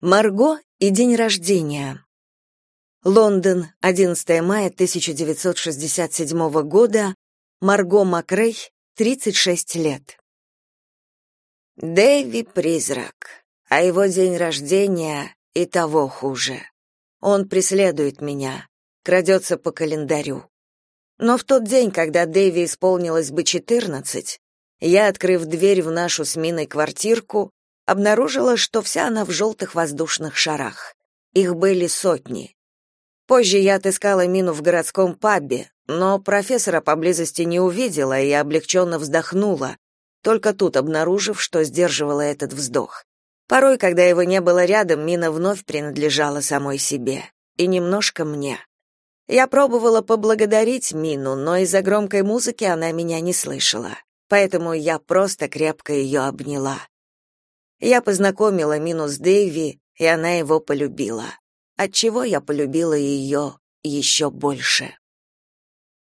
Марго и день рождения. Лондон, 11 мая 1967 года. Марго Макрей, 36 лет. Дэви призрак, а его день рождения и того хуже. Он преследует меня, крадется по календарю. Но в тот день, когда Дэви исполнилось бы 14, я, открыв дверь в нашу с Миной квартирку, обнаружила, что вся она в желтых воздушных шарах. Их были сотни. Позже я отыскала Мину в городском пабе, но профессора поблизости не увидела и облегченно вздохнула, только тут обнаружив, что сдерживала этот вздох. Порой, когда его не было рядом, Мина вновь принадлежала самой себе. И немножко мне. Я пробовала поблагодарить Мину, но из-за громкой музыки она меня не слышала. Поэтому я просто крепко ее обняла. Я познакомила Мину с Дэйви, и она его полюбила. Отчего я полюбила ее еще больше.